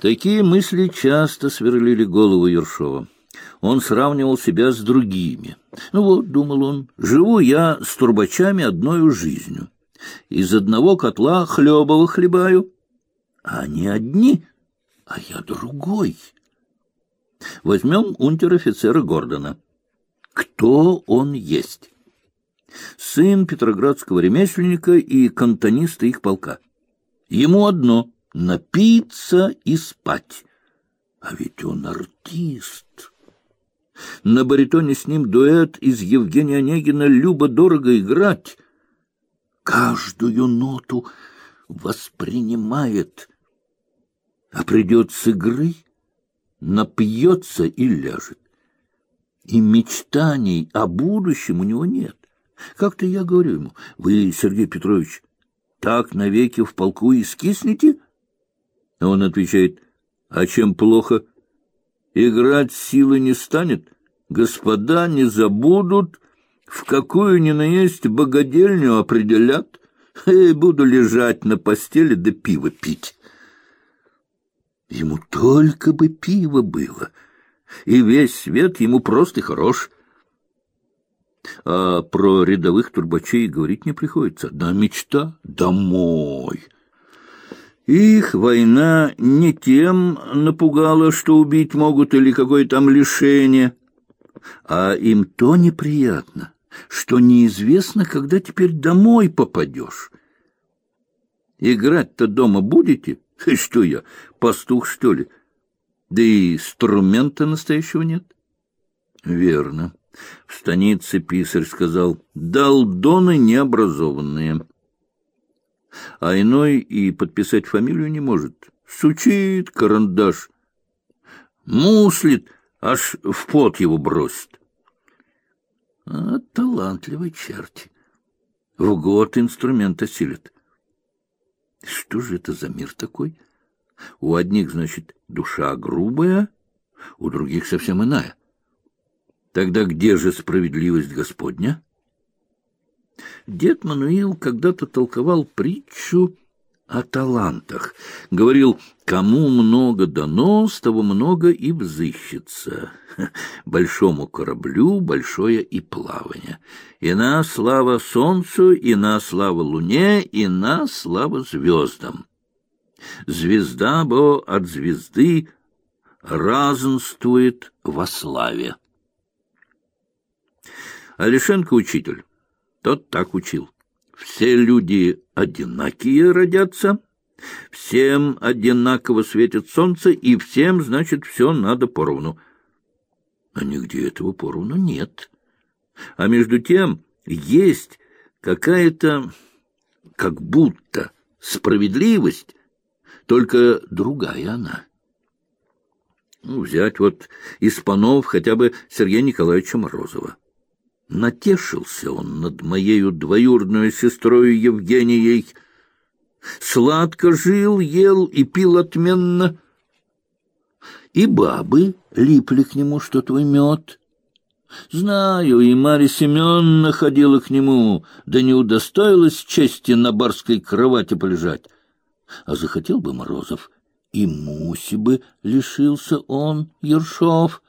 Такие мысли часто сверлили голову Ершова. Он сравнивал себя с другими. Ну вот, думал он, живу я с турбачами одною жизнью. Из одного котла хлебово хлебаю, а они одни, а я другой. Возьмем унтер-офицера Гордона. Кто он есть? Сын петроградского ремесленника и кантониста их полка. Ему одно — напиться и спать. А ведь он артист. На баритоне с ним дуэт из Евгения Онегина любо-дорого играть. Каждую ноту воспринимает, а придет с игры, напьется и ляжет. И мечтаний о будущем у него нет. Как-то я говорю ему, вы, Сергей Петрович, так навеки в полку и скиснете? Он отвечает, а чем плохо? Играть силы не станет, господа не забудут, в какую ни наесть богадельню определят, и буду лежать на постели да пиво пить. Ему только бы пиво было, и весь свет ему просто хорош. А про рядовых турбачей говорить не приходится. Да мечта — домой. Их война не тем напугала, что убить могут или какое там лишение, а им то неприятно, что неизвестно, когда теперь домой попадешь. Играть-то дома будете? Что я, пастух, что ли? Да и инструмента настоящего нет. Верно. В станице писарь сказал, долдоны необразованные а иной и подписать фамилию не может. Сучит карандаш, муслит, аж в пот его бросит. А талантливый черти. В год инструмент осилит. Что же это за мир такой? У одних, значит, душа грубая, у других совсем иная. Тогда где же справедливость Господня? Дед Мануил когда-то толковал притчу о талантах. Говорил, кому много дано, с того много и взыщется. Большому кораблю большое и плавание. И на слава солнцу, и на слава луне, и на слава звездам. Звезда бо от звезды разнствует во славе. Алишенко учитель тот так учил. Все люди одинакие родятся, всем одинаково светит солнце, и всем, значит, все надо поровну. А нигде этого поровну нет. А между тем есть какая-то, как будто, справедливость, только другая она. Ну, взять вот из панов хотя бы Сергея Николаевича Морозова. Натешился он над моею двоюродной сестрой Евгенией. Сладко жил, ел и пил отменно. И бабы липли к нему, что твой мед. Знаю, и Марья Семеновна ходила к нему, да не удостоилась чести на барской кровати полежать. А захотел бы Морозов, и Муси бы лишился он, Ершов.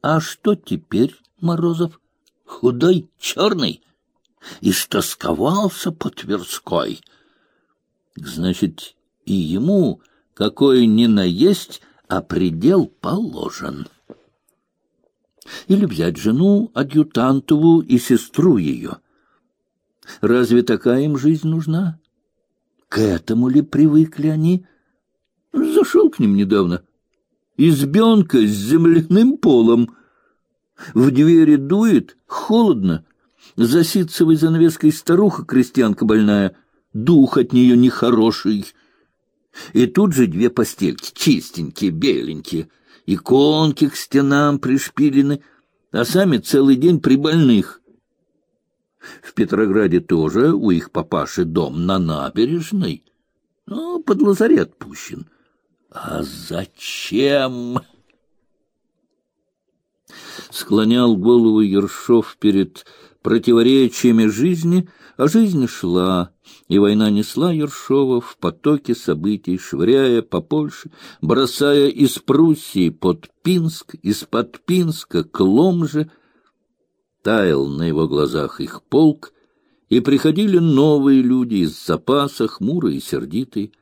А что теперь? Морозов, худой, черный, истосковался по Тверской. Значит, и ему какой ни наесть, а предел положен. Или взять жену адъютантову и сестру ее. Разве такая им жизнь нужна? К этому ли привыкли они? Зашел к ним недавно. Избенка с земляным полом — в двери дует, холодно. За ситцевой занавеской старуха-крестьянка больная, дух от нее нехороший. И тут же две постельки, чистенькие, беленькие, иконки к стенам пришпилены, а сами целый день при больных. В Петрограде тоже у их папаши дом на набережной, но под лазарет пущен. А зачем? Склонял голову Ершов перед противоречиями жизни, а жизнь шла, и война несла Ершова в потоке событий, швыряя по Польше, бросая из Пруссии под Пинск, из-под Пинска к Ломже. Таял на его глазах их полк, и приходили новые люди из запаса, хмурые и сердитые.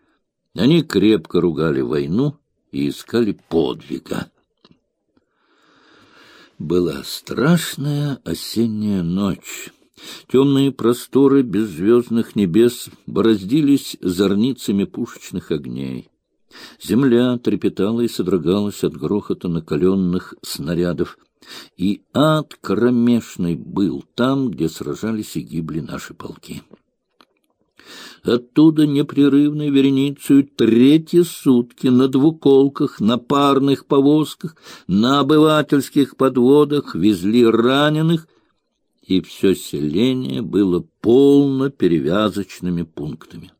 Они крепко ругали войну и искали подвига. Была страшная осенняя ночь. Темные просторы беззвездных небес бороздились зорницами пушечных огней. Земля трепетала и содрогалась от грохота накаленных снарядов. И ад кромешный был там, где сражались и гибли наши полки. Оттуда непрерывной вереницей третьи сутки на двуколках, на парных повозках, на обывательских подводах везли раненых, и все селение было полно перевязочными пунктами.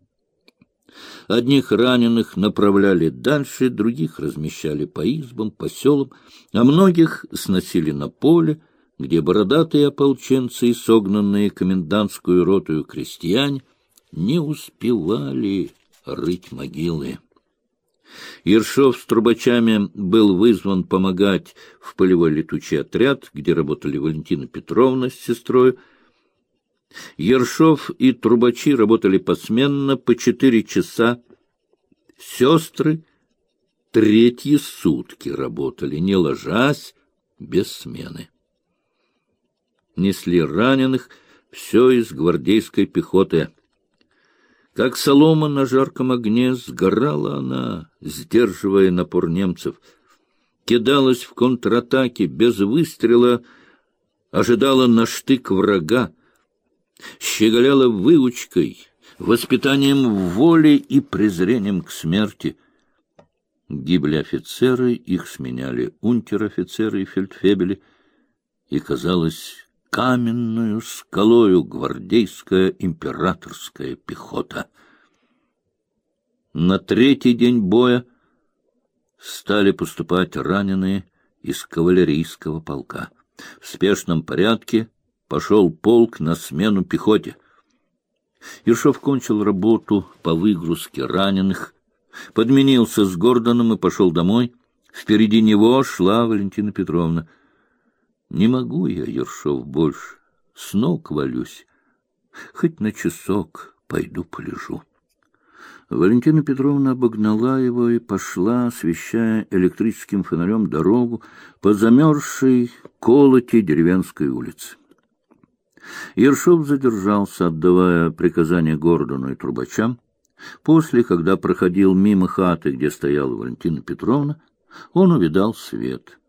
Одних раненых направляли дальше, других размещали по избам, по селам, а многих сносили на поле, где бородатые ополченцы и согнанные комендантскую ротую крестьяне не успевали рыть могилы. Ершов с трубачами был вызван помогать в полевой летучий отряд, где работали Валентина Петровна с сестрой. Ершов и трубачи работали посменно по четыре часа. Сестры третьи сутки работали, не ложась, без смены. Несли раненых, все из гвардейской пехоты — как солома на жарком огне сгорала она, сдерживая напор немцев. Кидалась в контратаке без выстрела, ожидала на штык врага, щеголяла выучкой, воспитанием воли и презрением к смерти. Гибли офицеры, их сменяли унтер-офицеры и фельдфебели, и, казалось, каменную скалою гвардейская императорская пехота. На третий день боя стали поступать раненые из кавалерийского полка. В спешном порядке пошел полк на смену пехоте. Ершов кончил работу по выгрузке раненых, подменился с Гордоном и пошел домой. Впереди него шла Валентина Петровна — не могу я, Ершов, больше. С ног валюсь. Хоть на часок пойду полежу. Валентина Петровна обогнала его и пошла, освещая электрическим фонарем дорогу по замерзшей колоте деревенской улицы. Ершов задержался, отдавая приказания Гордону и трубачам. После, когда проходил мимо хаты, где стояла Валентина Петровна, он увидал свет —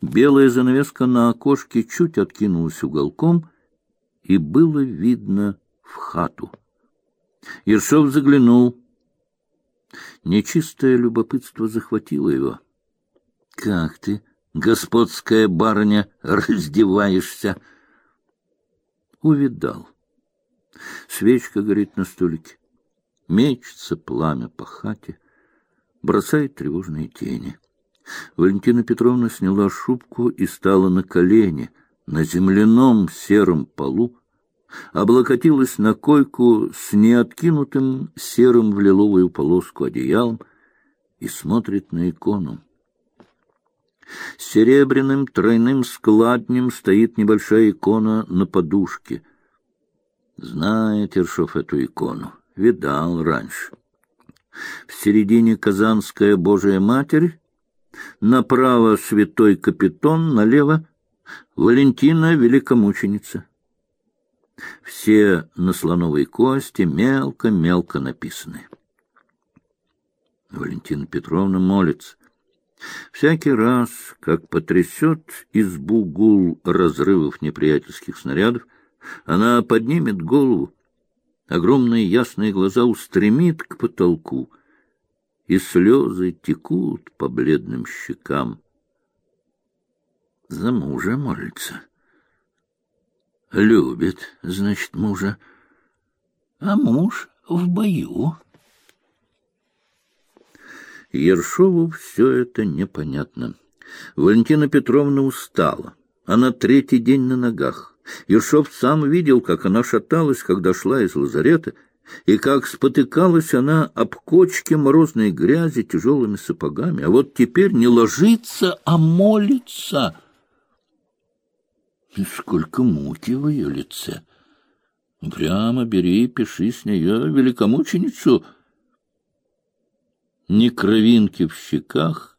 Белая занавеска на окошке чуть откинулась уголком, и было видно в хату. Ершов заглянул. Нечистое любопытство захватило его. — Как ты, господская барыня, раздеваешься? Увидал. Свечка горит на столике. Мечется пламя по хате, бросает тревожные тени. Валентина Петровна сняла шубку и стала на колени на земляном сером полу, облокотилась на койку с неоткинутым серым в лиловую полоску одеялом и смотрит на икону. Серебряным тройным складнем стоит небольшая икона на подушке. Знает Ершов эту икону, видал раньше. В середине Казанская Божия Матерь, Направо святой капитон, налево Валентина Великомученица. Все на слоновой кости мелко-мелко написаны. Валентина Петровна молится. Всякий раз, как потрясет избу гул разрывов неприятельских снарядов, она поднимет голову, огромные ясные глаза устремит к потолку — и слезы текут по бледным щекам. За мужа молится. Любит, значит, мужа. А муж в бою. Ершову все это непонятно. Валентина Петровна устала. Она третий день на ногах. Ершов сам видел, как она шаталась, когда шла из лазарета, и как спотыкалась она об кочке морозной грязи тяжелыми сапогами, а вот теперь не ложится, а молится. И сколько муки в ее лице! Прямо бери, пиши с нее великомученицу. Ни кровинки в щеках,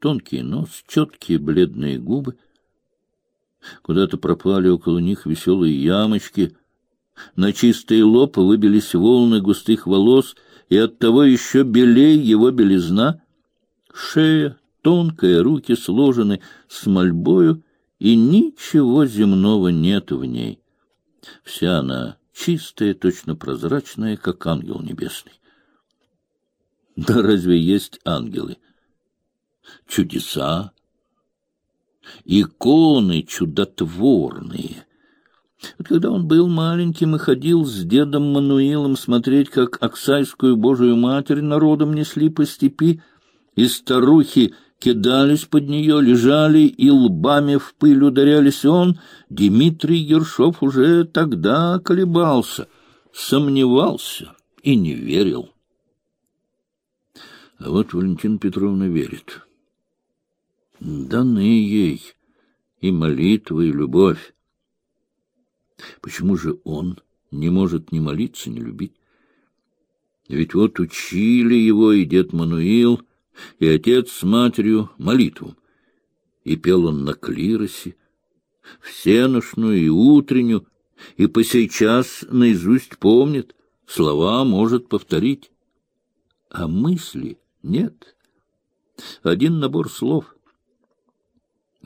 тонкий нос, четкие бледные губы. Куда-то пропали около них веселые ямочки. На чистый лоб выбились волны густых волос, и оттого еще белей его белизна. Шея тонкая, руки сложены с мольбою, и ничего земного нет в ней. Вся она чистая, точно прозрачная, как ангел небесный. Да разве есть ангелы? Чудеса, иконы чудотворные. Вот когда он был маленьким и ходил с дедом Мануилом смотреть, как Оксайскую Божию Матерь народом несли по степи, и старухи кидались под нее, лежали и лбами в пыль ударялись он, Дмитрий Ершов уже тогда колебался, сомневался и не верил. А вот Валентина Петровна верит. Даны ей и молитва, и любовь. Почему же он не может ни молиться, ни любить? Ведь вот учили его и дед Мануил, и отец с матерью молитву. И пел он на клиросе, всеношную и утреннюю, и по сейчас наизусть помнит, слова может повторить. А мысли нет. Один набор слов.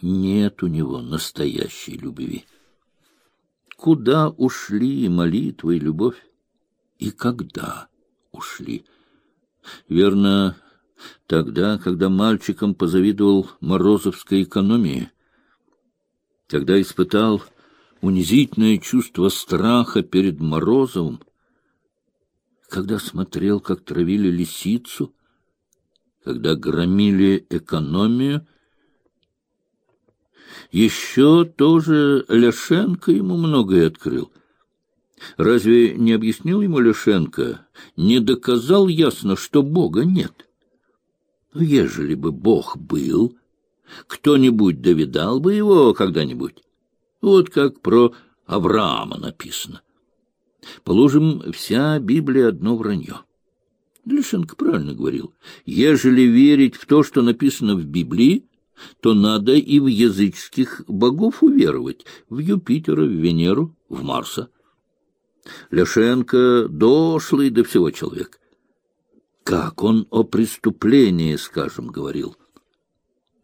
Нет у него настоящей любви. Куда ушли молитва и любовь? И когда ушли? Верно, тогда, когда мальчиком позавидовал морозовской экономии, когда испытал унизительное чувство страха перед Морозовым, когда смотрел, как травили лисицу, когда громили экономию, еще тоже Ляшенко ему многое открыл. Разве не объяснил ему Ляшенко, не доказал ясно, что Бога нет? Ну, ежели бы Бог был, кто-нибудь довидал бы его когда-нибудь. Вот как про Авраама написано. Положим, вся Библия одно вранье. Ляшенко правильно говорил. Ежели верить в то, что написано в Библии, то надо и в языческих богов уверовать, в Юпитера, в Венеру, в Марса. Ляшенко дошлый до всего человек. Как он о преступлении, скажем, говорил.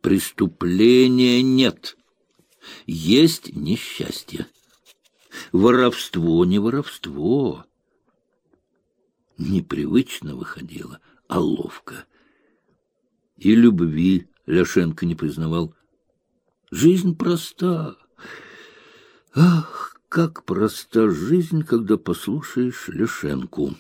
Преступления нет. Есть несчастье. Воровство не воровство. Непривычно выходило, а ловко. И любви Ляшенко не признавал. Жизнь проста. Ах, как проста жизнь, когда послушаешь Ляшенку.